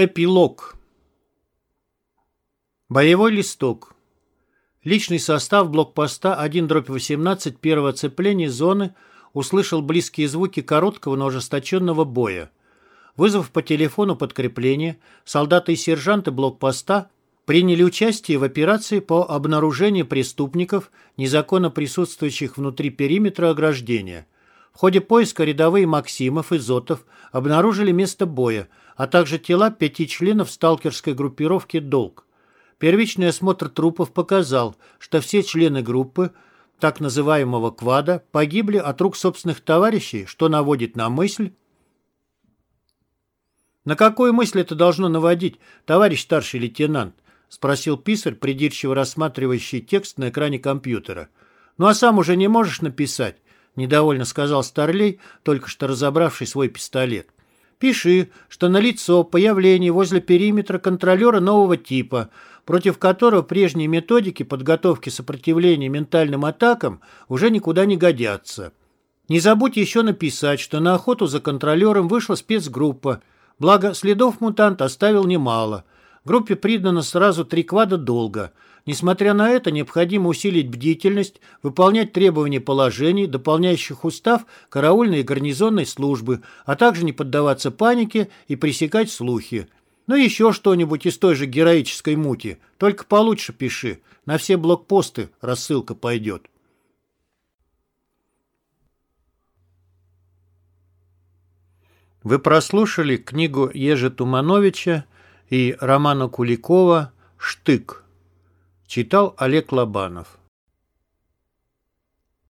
Эпилог. Боевой листок. Личный состав блокпоста 1-18 первого оцепления зоны услышал близкие звуки короткого, но ожесточенного боя. Вызвав по телефону подкрепление, солдаты и сержанты блокпоста приняли участие в операции по обнаружению преступников, незаконно присутствующих внутри периметра ограждения. В ходе поиска рядовые Максимов и Зотов обнаружили место боя, а также тела пяти членов сталкерской группировки «Долг». Первичный осмотр трупов показал, что все члены группы так называемого «квада» погибли от рук собственных товарищей, что наводит на мысль... «На какую мысль это должно наводить, товарищ старший лейтенант?» — спросил писарь, придирчиво рассматривающий текст на экране компьютера. «Ну а сам уже не можешь написать?» — недовольно сказал Старлей, только что разобравший свой пистолет. Пиши, что налицо появление возле периметра контролера нового типа, против которого прежние методики подготовки сопротивления ментальным атакам уже никуда не годятся. Не забудь еще написать, что на охоту за контролером вышла спецгруппа, благо следов мутант оставил немало. Группе придано сразу три квада долга – Несмотря на это, необходимо усилить бдительность, выполнять требования положений, дополняющих устав караульной и гарнизонной службы, а также не поддаваться панике и пресекать слухи. Ну и еще что-нибудь из той же героической мути. Только получше пиши. На все блокпосты рассылка пойдет. Вы прослушали книгу Ежи Тумановича и Романа Куликова «Штык». Читал Олег Лобанов.